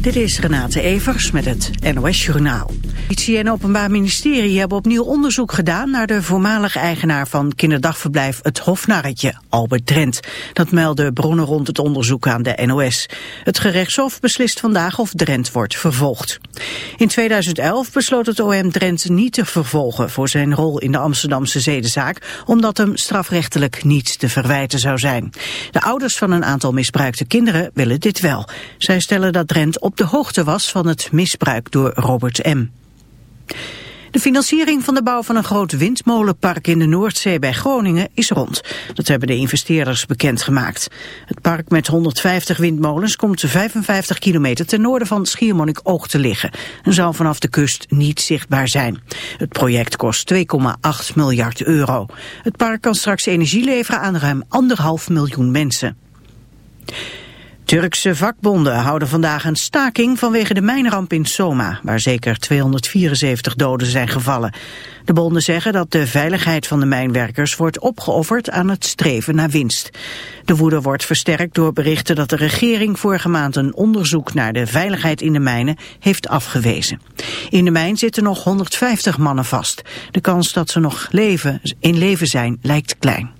Dit is Renate Evers met het NOS Journaal. Politie en Openbaar Ministerie hebben opnieuw onderzoek gedaan... naar de voormalige eigenaar van kinderdagverblijf Het Hofnarretje, Albert Drent. Dat melden bronnen rond het onderzoek aan de NOS. Het gerechtshof beslist vandaag of Drent wordt vervolgd. In 2011 besloot het OM Drent niet te vervolgen... voor zijn rol in de Amsterdamse zedenzaak... omdat hem strafrechtelijk niets te verwijten zou zijn. De ouders van een aantal misbruikte kinderen willen dit wel. Zij stellen dat Drent op de hoogte was van het misbruik door Robert M. De financiering van de bouw van een groot windmolenpark in de Noordzee bij Groningen is rond. Dat hebben de investeerders bekendgemaakt. Het park met 150 windmolens komt 55 kilometer ten noorden van Schiermonnikoog te liggen en zal vanaf de kust niet zichtbaar zijn. Het project kost 2,8 miljard euro. Het park kan straks energie leveren aan ruim anderhalf miljoen mensen. Turkse vakbonden houden vandaag een staking vanwege de mijnramp in Soma, waar zeker 274 doden zijn gevallen. De bonden zeggen dat de veiligheid van de mijnwerkers wordt opgeofferd aan het streven naar winst. De woede wordt versterkt door berichten dat de regering vorige maand een onderzoek naar de veiligheid in de mijnen heeft afgewezen. In de mijn zitten nog 150 mannen vast. De kans dat ze nog leven, in leven zijn lijkt klein.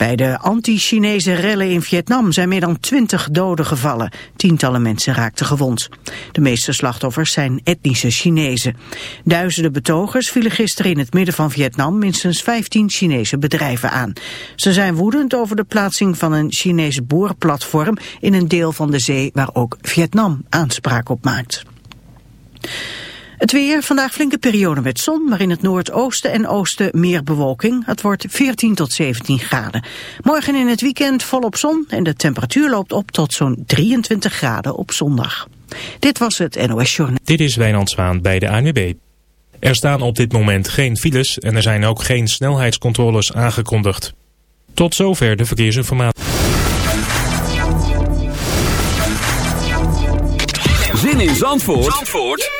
Bij de anti-Chinese rellen in Vietnam zijn meer dan twintig doden gevallen. Tientallen mensen raakten gewond. De meeste slachtoffers zijn etnische Chinezen. Duizenden betogers vielen gisteren in het midden van Vietnam minstens 15 Chinese bedrijven aan. Ze zijn woedend over de plaatsing van een Chinese boorplatform in een deel van de zee waar ook Vietnam aanspraak op maakt. Het weer, vandaag flinke periode met zon, maar in het noordoosten en oosten meer bewolking. Het wordt 14 tot 17 graden. Morgen in het weekend volop zon en de temperatuur loopt op tot zo'n 23 graden op zondag. Dit was het NOS Journal. Dit is Wijnand Zwaan bij de ANWB. Er staan op dit moment geen files en er zijn ook geen snelheidscontroles aangekondigd. Tot zover de verkeersinformatie. Zin in Zandvoort? Zandvoort?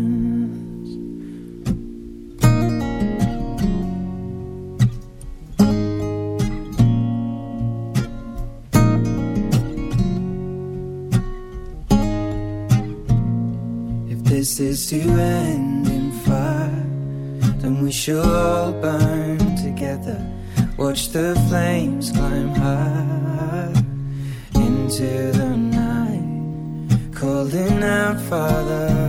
This is to end in fire, then we shall all burn together. Watch the flames climb high into the night, calling out, Father,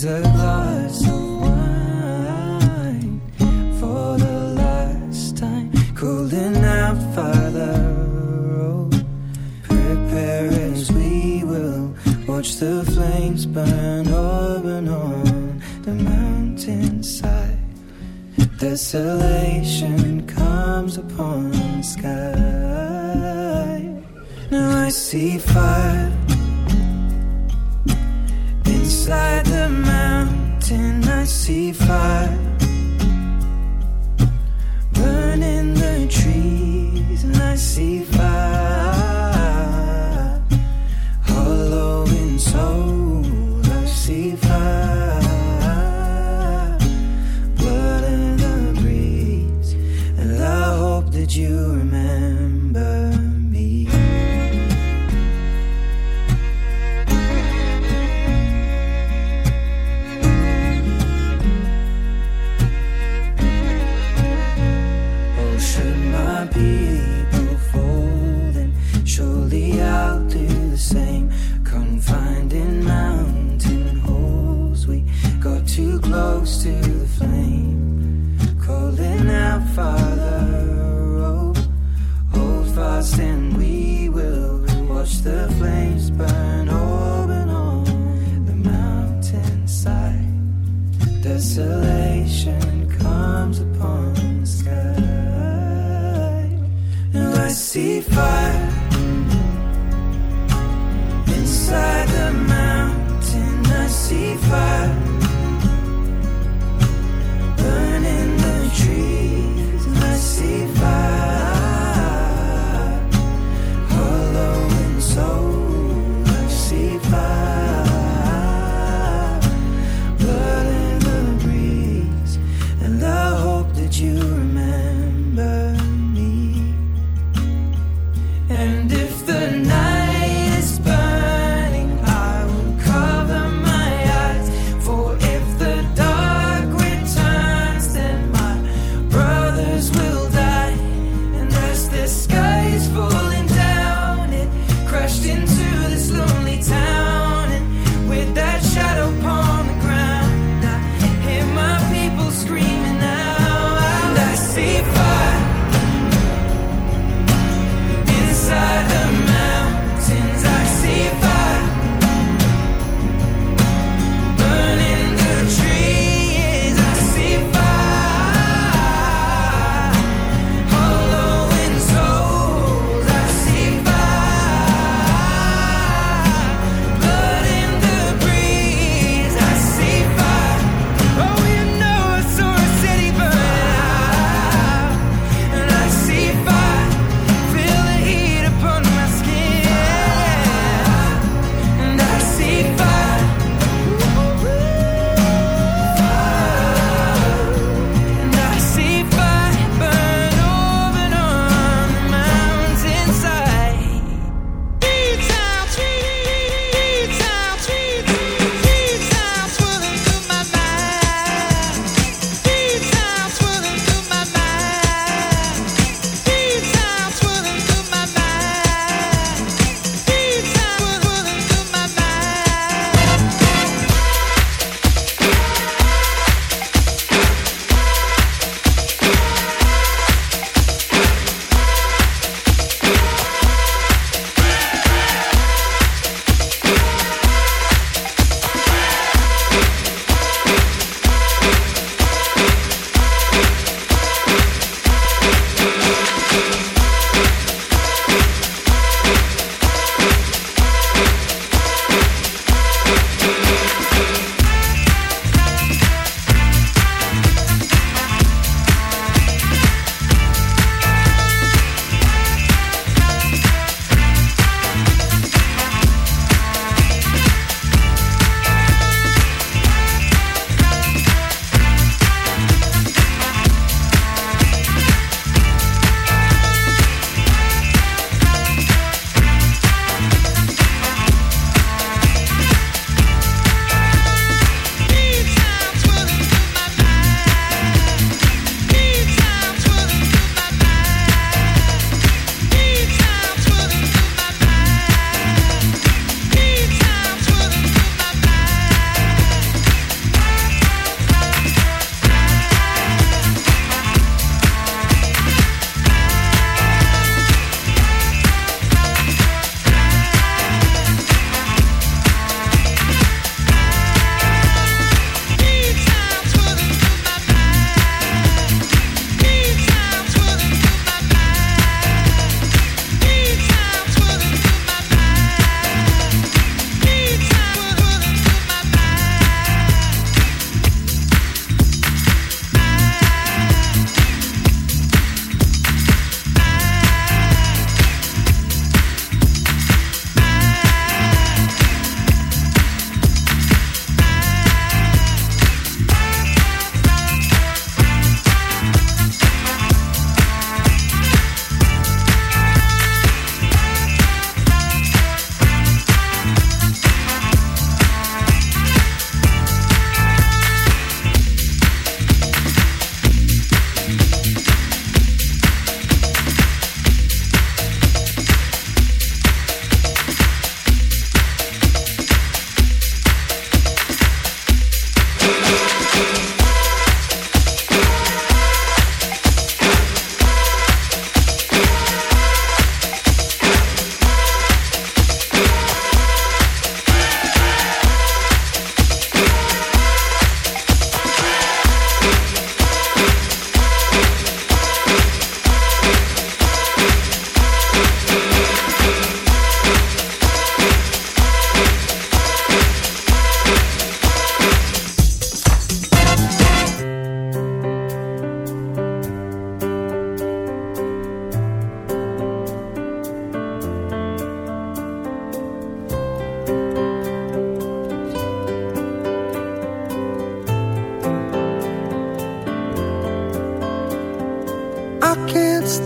Raise a glass of wine for the last time. Calling out, Father, oh, prepare as we will watch the flames burn over and on the mountainside. Desolation comes upon the sky. Now I see fire see fire Desolation comes upon the sky. Now I see fire inside the mountain. I see fire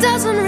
doesn't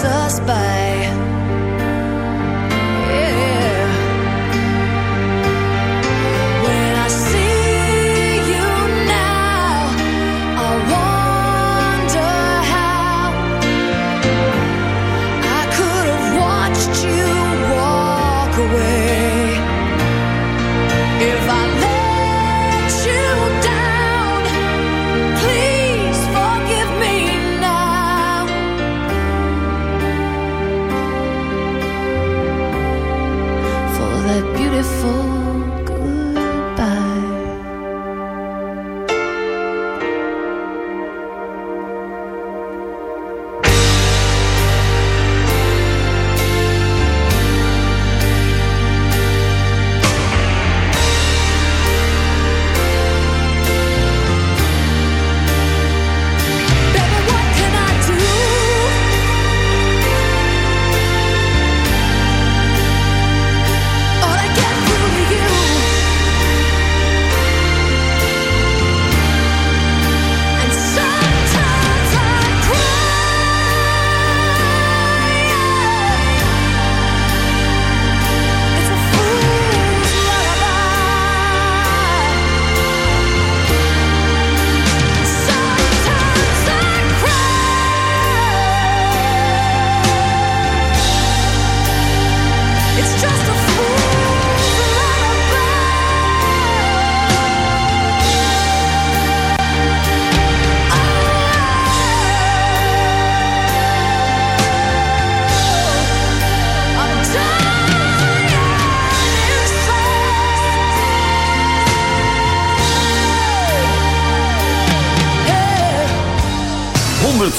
suspect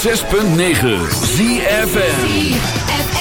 106.9 ZFN